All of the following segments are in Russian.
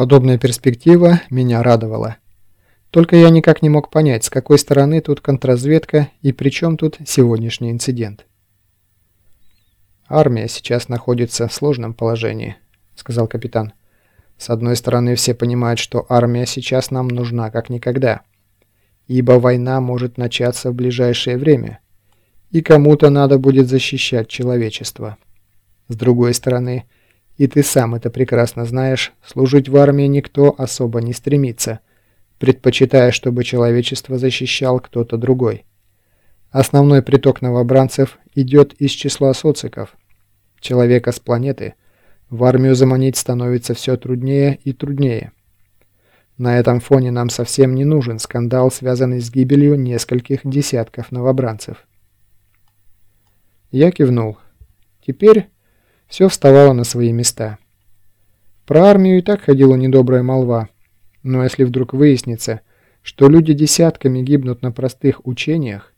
Подобная перспектива меня радовала. Только я никак не мог понять, с какой стороны тут контрразведка и при чем тут сегодняшний инцидент. «Армия сейчас находится в сложном положении», — сказал капитан. «С одной стороны, все понимают, что армия сейчас нам нужна как никогда, ибо война может начаться в ближайшее время, и кому-то надо будет защищать человечество. С другой стороны, — и ты сам это прекрасно знаешь, служить в армии никто особо не стремится, предпочитая, чтобы человечество защищал кто-то другой. Основной приток новобранцев идет из числа социков. Человека с планеты в армию заманить становится все труднее и труднее. На этом фоне нам совсем не нужен скандал, связанный с гибелью нескольких десятков новобранцев. Я кивнул. Теперь все вставало на свои места. Про армию и так ходила недобрая молва, но если вдруг выяснится, что люди десятками гибнут на простых учениях,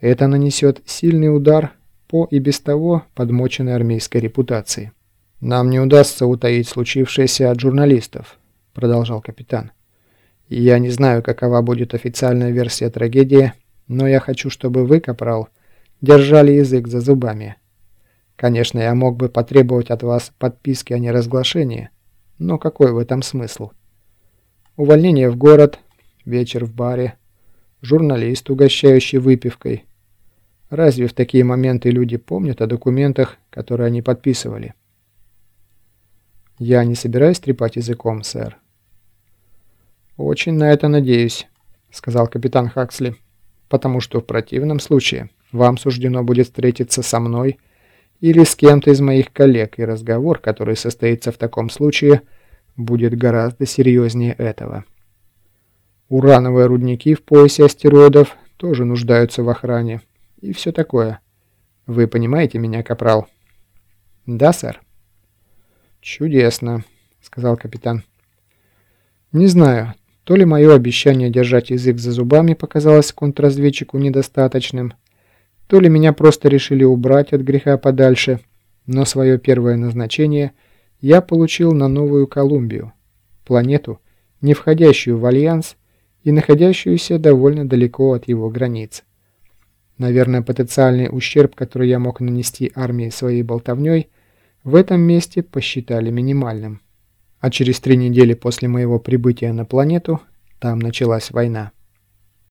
это нанесет сильный удар по и без того подмоченной армейской репутации. «Нам не удастся утаить случившееся от журналистов», — продолжал капитан. «Я не знаю, какова будет официальная версия трагедии, но я хочу, чтобы вы, капрал, держали язык за зубами. Конечно, я мог бы потребовать от вас подписки о неразглашении, но какой в этом смысл? Увольнение в город, вечер в баре, журналист, угощающий выпивкой. Разве в такие моменты люди помнят о документах, которые они подписывали? Я не собираюсь трепать языком, сэр. «Очень на это надеюсь», — сказал капитан Хаксли, «потому что в противном случае вам суждено будет встретиться со мной или с кем-то из моих коллег, и разговор, который состоится в таком случае, будет гораздо серьезнее этого. Урановые рудники в поясе астероидов тоже нуждаются в охране. И все такое. Вы понимаете меня, капрал? Да, сэр? Чудесно, сказал капитан. Не знаю, то ли мое обещание держать язык за зубами показалось контрразведчику недостаточным, то ли меня просто решили убрать от греха подальше, но свое первое назначение я получил на Новую Колумбию, планету, не входящую в Альянс и находящуюся довольно далеко от его границ. Наверное, потенциальный ущерб, который я мог нанести армии своей болтовней, в этом месте посчитали минимальным. А через три недели после моего прибытия на планету там началась война.